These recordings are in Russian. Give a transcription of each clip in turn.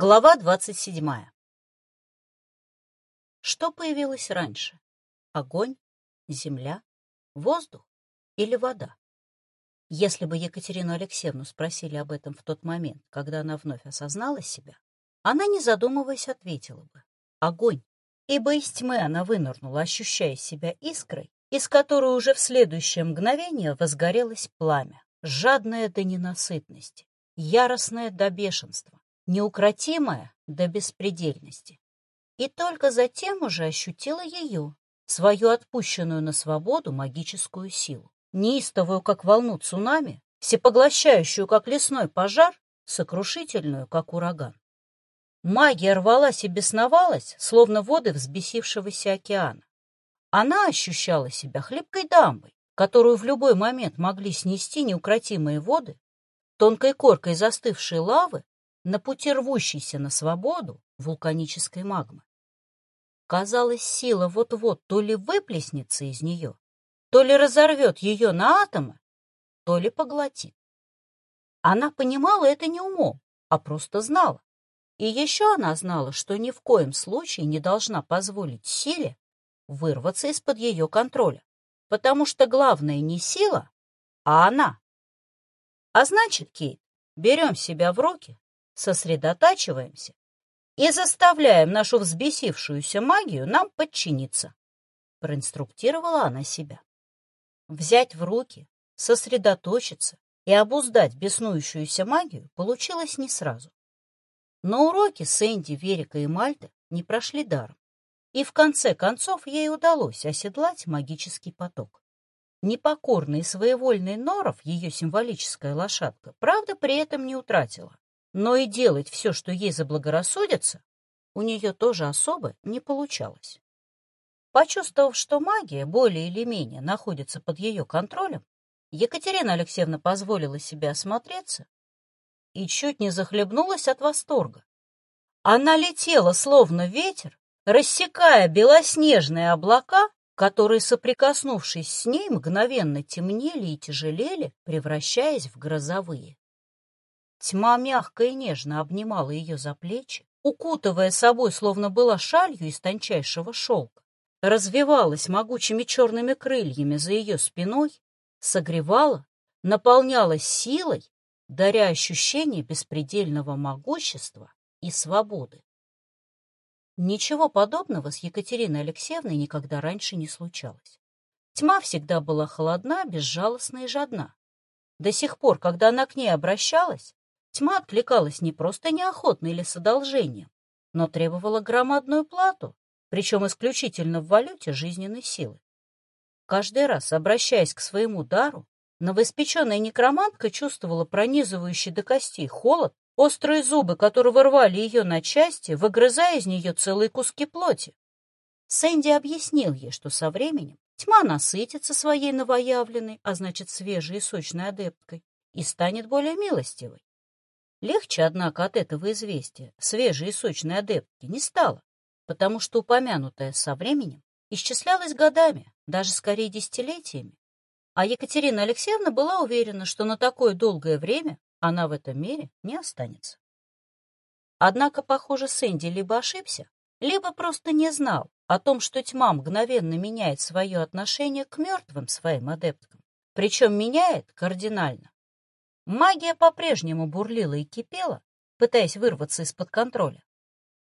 Глава двадцать седьмая. Что появилось раньше? Огонь, земля, воздух или вода? Если бы Екатерину Алексеевну спросили об этом в тот момент, когда она вновь осознала себя, она, не задумываясь, ответила бы «Огонь», ибо из тьмы она вынырнула, ощущая себя искрой, из которой уже в следующее мгновение возгорелось пламя, жадное до ненасытности, яростное до бешенства неукротимая до беспредельности. И только затем уже ощутила ее, свою отпущенную на свободу магическую силу, неистовую, как волну цунами, всепоглощающую, как лесной пожар, сокрушительную, как ураган. Магия рвалась и бесновалась, словно воды взбесившегося океана. Она ощущала себя хлипкой дамбой, которую в любой момент могли снести неукротимые воды, тонкой коркой застывшей лавы на пути рвущейся на свободу вулканической магмы. Казалось, сила вот-вот то ли выплеснется из нее, то ли разорвет ее на атомы, то ли поглотит. Она понимала это не умом, а просто знала. И еще она знала, что ни в коем случае не должна позволить силе вырваться из-под ее контроля, потому что главное не сила, а она. А значит, Кейт, берем себя в руки сосредотачиваемся и заставляем нашу взбесившуюся магию нам подчиниться. Проинструктировала она себя. Взять в руки, сосредоточиться и обуздать беснующуюся магию получилось не сразу. Но уроки Сэнди, Верика и Мальты не прошли даром, и в конце концов ей удалось оседлать магический поток. Непокорный и своевольный Норов, ее символическая лошадка, правда, при этом не утратила но и делать все, что ей заблагорассудится, у нее тоже особо не получалось. Почувствовав, что магия более или менее находится под ее контролем, Екатерина Алексеевна позволила себе осмотреться и чуть не захлебнулась от восторга. Она летела, словно ветер, рассекая белоснежные облака, которые, соприкоснувшись с ней, мгновенно темнели и тяжелели, превращаясь в грозовые. Тьма мягко и нежно обнимала ее за плечи, укутывая собой, словно была шалью из тончайшего шелка, развивалась могучими черными крыльями за ее спиной, согревала, наполнялась силой, даря ощущение беспредельного могущества и свободы. Ничего подобного с Екатериной Алексеевной никогда раньше не случалось. Тьма всегда была холодна, безжалостна и жадна. До сих пор, когда она к ней обращалась, Тьма откликалась не просто неохотно или с одолжением, но требовала громадную плату, причем исключительно в валюте жизненной силы. Каждый раз, обращаясь к своему дару, новоиспеченная некромантка чувствовала пронизывающий до костей холод, острые зубы, которые вырвали ее на части, выгрызая из нее целые куски плоти. Сэнди объяснил ей, что со временем тьма насытится своей новоявленной, а значит свежей и сочной адепткой, и станет более милостивой. Легче, однако, от этого известия свежей и сочной адептки не стало, потому что упомянутое со временем исчислялось годами, даже скорее десятилетиями. А Екатерина Алексеевна была уверена, что на такое долгое время она в этом мире не останется. Однако, похоже, Сэнди либо ошибся, либо просто не знал о том, что тьма мгновенно меняет свое отношение к мертвым своим адепткам, причем меняет кардинально. Магия по-прежнему бурлила и кипела, пытаясь вырваться из-под контроля.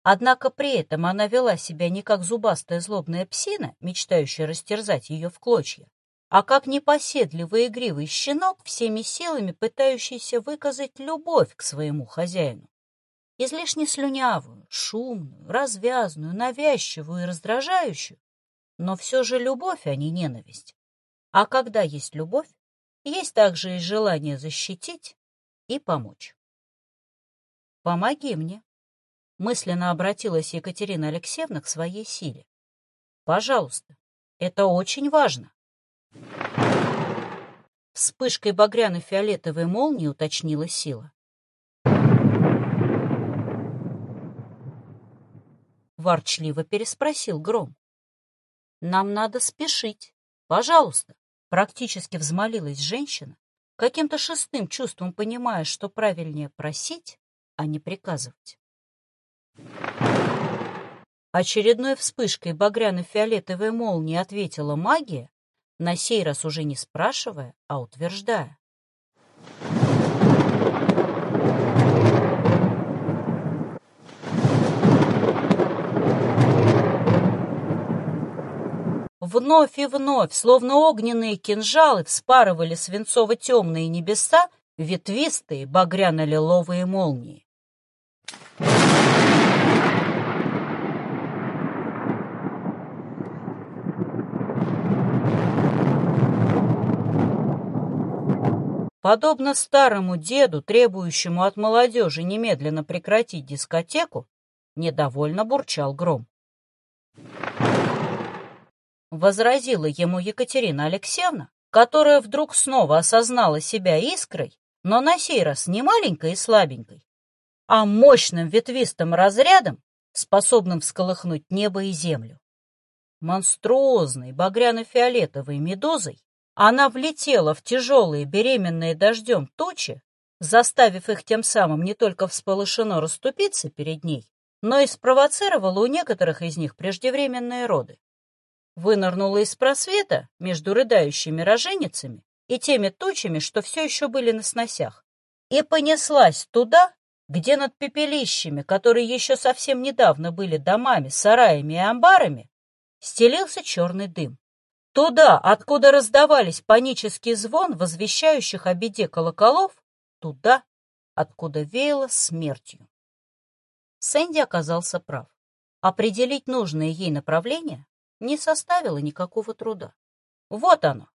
Однако при этом она вела себя не как зубастая злобная псина, мечтающая растерзать ее в клочья, а как непоседливый игривый щенок, всеми силами пытающийся выказать любовь к своему хозяину. Излишне слюнявую, шумную, развязную, навязчивую и раздражающую, но все же любовь, а не ненависть. А когда есть любовь, есть также и желание защитить и помочь. «Помоги мне», — мысленно обратилась Екатерина Алексеевна к своей силе. «Пожалуйста, это очень важно». Вспышкой багряно-фиолетовой молнии уточнила сила. Ворчливо переспросил Гром. «Нам надо спешить. Пожалуйста». Практически взмолилась женщина, каким-то шестым чувством понимая, что правильнее просить, а не приказывать. Очередной вспышкой багряно-фиолетовой молнии ответила магия, на сей раз уже не спрашивая, а утверждая. Вновь и вновь, словно огненные кинжалы, вспарывали свинцово-темные небеса ветвистые багряно-лиловые молнии. Подобно старому деду, требующему от молодежи немедленно прекратить дискотеку, недовольно бурчал гром. Возразила ему Екатерина Алексеевна, которая вдруг снова осознала себя искрой, но на сей раз не маленькой и слабенькой, а мощным ветвистым разрядом, способным всколыхнуть небо и землю. Монструозной багряно-фиолетовой медузой она влетела в тяжелые беременные дождем тучи, заставив их тем самым не только всполошено расступиться перед ней, но и спровоцировала у некоторых из них преждевременные роды вынырнула из просвета между рыдающими роженицами и теми тучами, что все еще были на сносях, и понеслась туда, где над пепелищами, которые еще совсем недавно были домами, сараями и амбарами, стелился черный дым. Туда, откуда раздавались панический звон, возвещающих о беде колоколов, туда, откуда веяло смертью. Сэнди оказался прав. Определить нужное ей направление не составило никакого труда. Вот оно,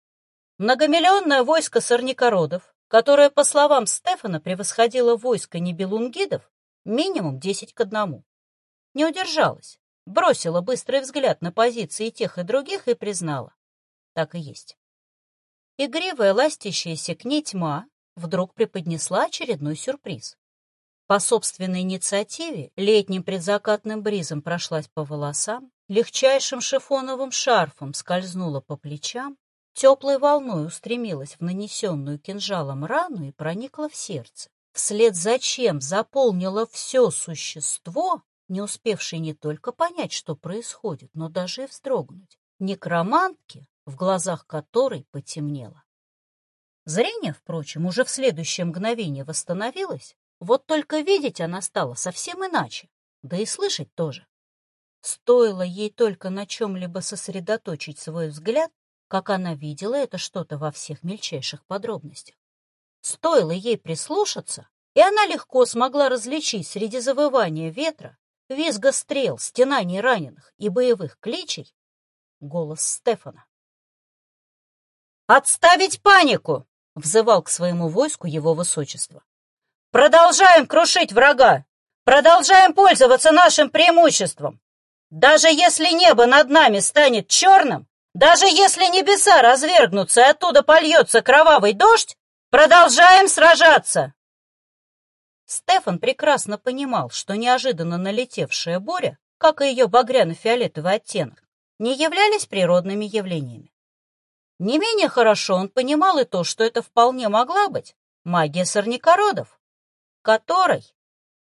многомиллионное войско сорнякородов, которое, по словам Стефана, превосходило войско небелунгидов минимум десять к одному. Не удержалась, бросила быстрый взгляд на позиции тех и других и признала. Так и есть. Игривая, ластящаяся к ней тьма вдруг преподнесла очередной сюрприз. По собственной инициативе летним предзакатным бризом прошлась по волосам, легчайшим шифоновым шарфом скользнула по плечам, теплой волной устремилась в нанесенную кинжалом рану и проникла в сердце. Вслед за чем заполнила все существо, не успевшей не только понять, что происходит, но даже и вздрогнуть. Некромантки, в глазах которой потемнело. Зрение, впрочем, уже в следующее мгновение восстановилось, вот только видеть она стала совсем иначе, да и слышать тоже. Стоило ей только на чем-либо сосредоточить свой взгляд, как она видела это что-то во всех мельчайших подробностях. Стоило ей прислушаться, и она легко смогла различить среди завывания ветра, визга стрел, стенаний раненых и боевых кличей голос Стефана. «Отставить панику!» — взывал к своему войску его высочество. «Продолжаем крушить врага! Продолжаем пользоваться нашим преимуществом! Даже если небо над нами станет черным, даже если небеса развергнутся и оттуда польется кровавый дождь, продолжаем сражаться!» Стефан прекрасно понимал, что неожиданно налетевшая буря, как и ее багряно-фиолетовый оттенок, не являлись природными явлениями. Не менее хорошо он понимал и то, что это вполне могла быть магия сорнякородов, которой,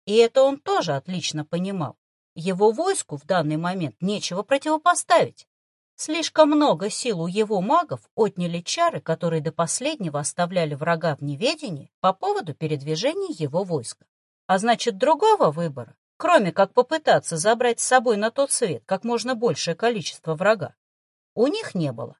и это он тоже отлично понимал, его войску в данный момент нечего противопоставить. Слишком много сил у его магов отняли чары, которые до последнего оставляли врага в неведении по поводу передвижения его войска. А значит, другого выбора, кроме как попытаться забрать с собой на тот свет как можно большее количество врага, у них не было.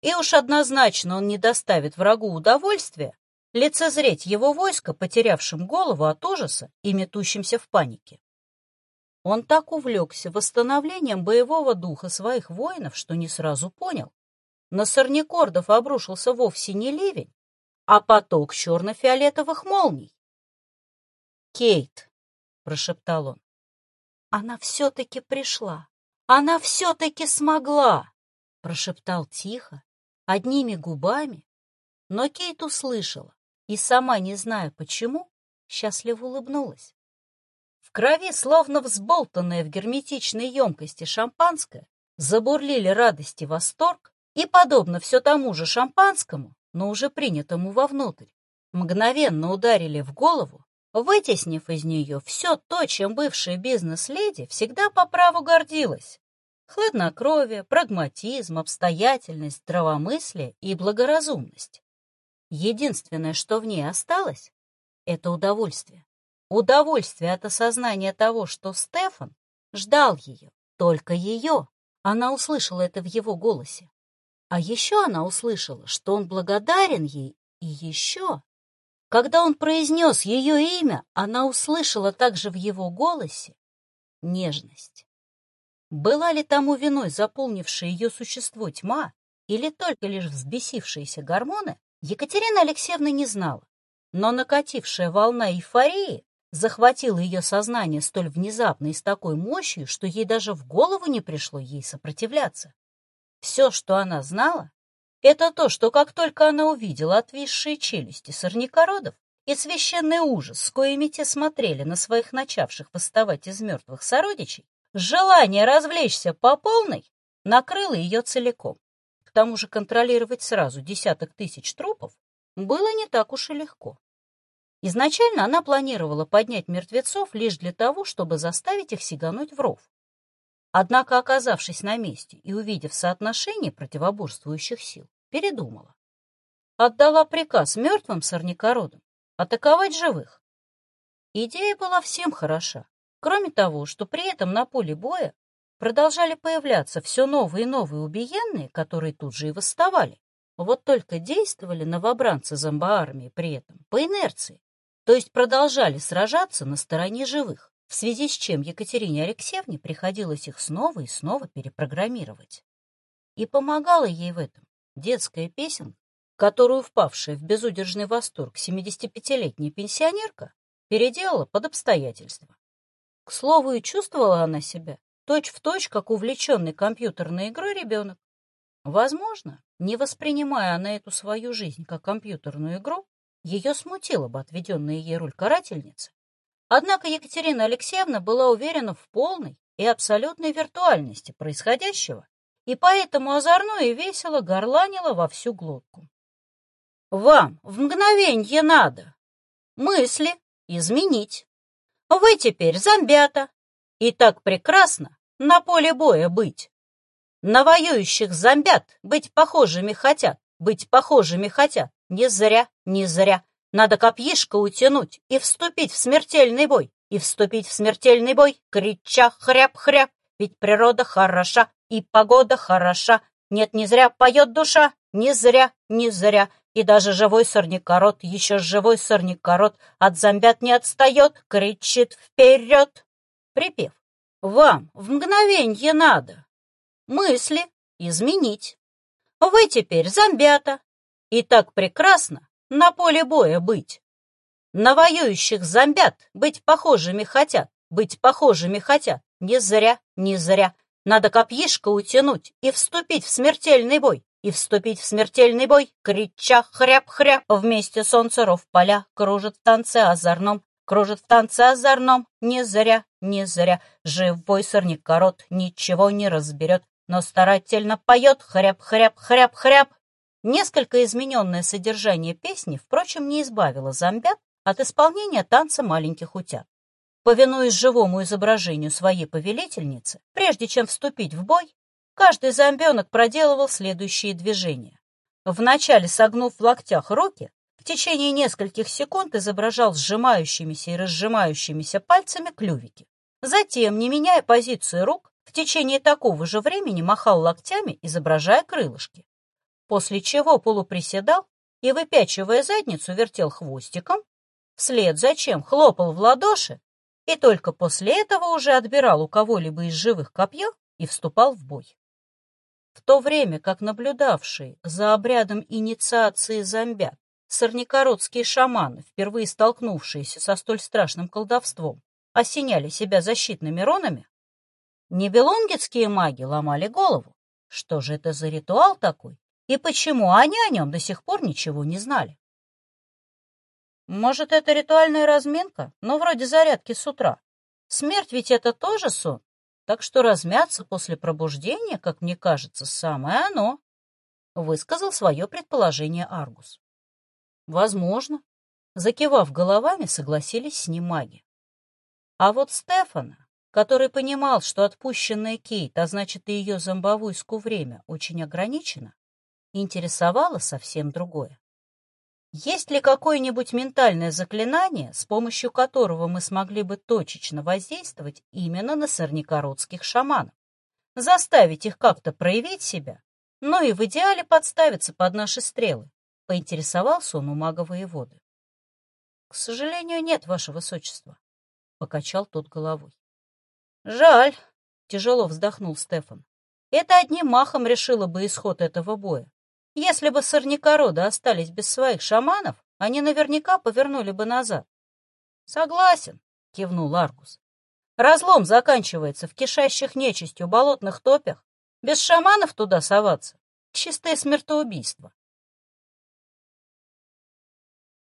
И уж однозначно он не доставит врагу удовольствия лицезреть его войско, потерявшим голову от ужаса и метущимся в панике. Он так увлекся восстановлением боевого духа своих воинов, что не сразу понял. На сорнякордов обрушился вовсе не ливень, а поток черно-фиолетовых молний. «Кейт», — прошептал он, — «она все-таки пришла, она все-таки смогла», — прошептал тихо, одними губами, но Кейт услышала и, сама не зная почему, счастливо улыбнулась. В крови, словно взболтанное в герметичной емкости шампанское, забурлили радость и восторг, и, подобно все тому же шампанскому, но уже принятому вовнутрь, мгновенно ударили в голову вытеснив из нее все то, чем бывшая бизнес-леди всегда по праву гордилась. Хладнокровие, прагматизм, обстоятельность, здравомыслие и благоразумность. Единственное, что в ней осталось, это удовольствие. Удовольствие от осознания того, что Стефан ждал ее, только ее. Она услышала это в его голосе. А еще она услышала, что он благодарен ей, и еще... Когда он произнес ее имя, она услышала также в его голосе нежность. Была ли тому виной заполнившая ее существо тьма или только лишь взбесившиеся гормоны, Екатерина Алексеевна не знала. Но накатившая волна эйфории захватила ее сознание столь внезапно и с такой мощью, что ей даже в голову не пришло ей сопротивляться. Все, что она знала, это то, что как только она увидела отвисшие челюсти сорнякородов и священный ужас, с коими те смотрели на своих начавших восставать из мертвых сородичей, желание развлечься по полной накрыло ее целиком. К тому же контролировать сразу десяток тысяч трупов было не так уж и легко. Изначально она планировала поднять мертвецов лишь для того, чтобы заставить их сигануть в ров. Однако, оказавшись на месте и увидев соотношение противоборствующих сил, передумала. Отдала приказ мертвым сорнякородам атаковать живых. Идея была всем хороша, кроме того, что при этом на поле боя продолжали появляться все новые и новые убиенные, которые тут же и восставали. Вот только действовали новобранцы зомбоармии при этом по инерции, то есть продолжали сражаться на стороне живых в связи с чем Екатерине Алексеевне приходилось их снова и снова перепрограммировать. И помогала ей в этом детская песенка, которую впавшая в безудержный восторг 75-летняя пенсионерка переделала под обстоятельства. К слову, и чувствовала она себя точь-в-точь, точь, как увлеченный компьютерной игрой ребенок. Возможно, не воспринимая она эту свою жизнь как компьютерную игру, ее смутила бы отведенная ей роль карательницы, Однако Екатерина Алексеевна была уверена в полной и абсолютной виртуальности происходящего, и поэтому озорно и весело горланила во всю глотку. «Вам в мгновенье надо мысли изменить. Вы теперь зомбята, и так прекрасно на поле боя быть. На воюющих зомбят быть похожими хотят, быть похожими хотят. Не зря, не зря. Надо копьишко утянуть и вступить в смертельный бой, и вступить в смертельный бой, крича хряп-хряп, ведь природа хороша и погода хороша. Нет, не зря поет душа, не зря, не зря. И даже живой сорнякорот, еще живой сорнякорот, от зомбят не отстает, кричит вперед. Припев. Вам в мгновенье надо мысли изменить. Вы теперь зомбята, и так прекрасно, на поле боя быть. На воюющих зомбят быть похожими хотят, быть похожими хотят. Не зря, не зря. Надо копьишко утянуть и вступить в смертельный бой. И вступить в смертельный бой, крича хряп-хряп, вместе солнцеров поля кружит в танце озорном, кружит в танце озорном. Не зря, не зря. Живой сорнякорот ничего не разберет, но старательно поет хряп-хряп-хряп-хряп. Несколько измененное содержание песни, впрочем, не избавило зомбят от исполнения танца маленьких утят. Повинуясь живому изображению своей повелительницы, прежде чем вступить в бой, каждый зомбенок проделывал следующие движения. Вначале, согнув в локтях руки, в течение нескольких секунд изображал сжимающимися и разжимающимися пальцами клювики. Затем, не меняя позицию рук, в течение такого же времени махал локтями, изображая крылышки после чего полуприседал и, выпячивая задницу, вертел хвостиком, вслед за чем хлопал в ладоши и только после этого уже отбирал у кого-либо из живых копье и вступал в бой. В то время как наблюдавшие за обрядом инициации зомбят сорнякородские шаманы, впервые столкнувшиеся со столь страшным колдовством, осеняли себя защитными ронами, небелунгетские маги ломали голову. Что же это за ритуал такой, и почему они о нем до сих пор ничего не знали? Может, это ритуальная разминка, но вроде зарядки с утра. Смерть ведь это тоже сон, так что размяться после пробуждения, как мне кажется, самое оно, — высказал свое предположение Аргус. Возможно, — Закивав головами, согласились с ним маги. А вот Стефана, который понимал, что отпущенная Кейт, а значит и ее зомбовуйску время, очень ограничено, интересовало совсем другое. Есть ли какое-нибудь ментальное заклинание, с помощью которого мы смогли бы точечно воздействовать именно на сорнякородских шаманов? Заставить их как-то проявить себя, но и в идеале подставиться под наши стрелы, поинтересовался он у мага воеводы. К сожалению, нет, ваше высочество, покачал тот головой. Жаль, тяжело вздохнул Стефан. Это одним махом решило бы исход этого боя. Если бы сорнякороды остались без своих шаманов, они наверняка повернули бы назад. Согласен, кивнул Аргус. Разлом заканчивается в кишащих нечистью болотных топях. Без шаманов туда соваться — чистое смертоубийство.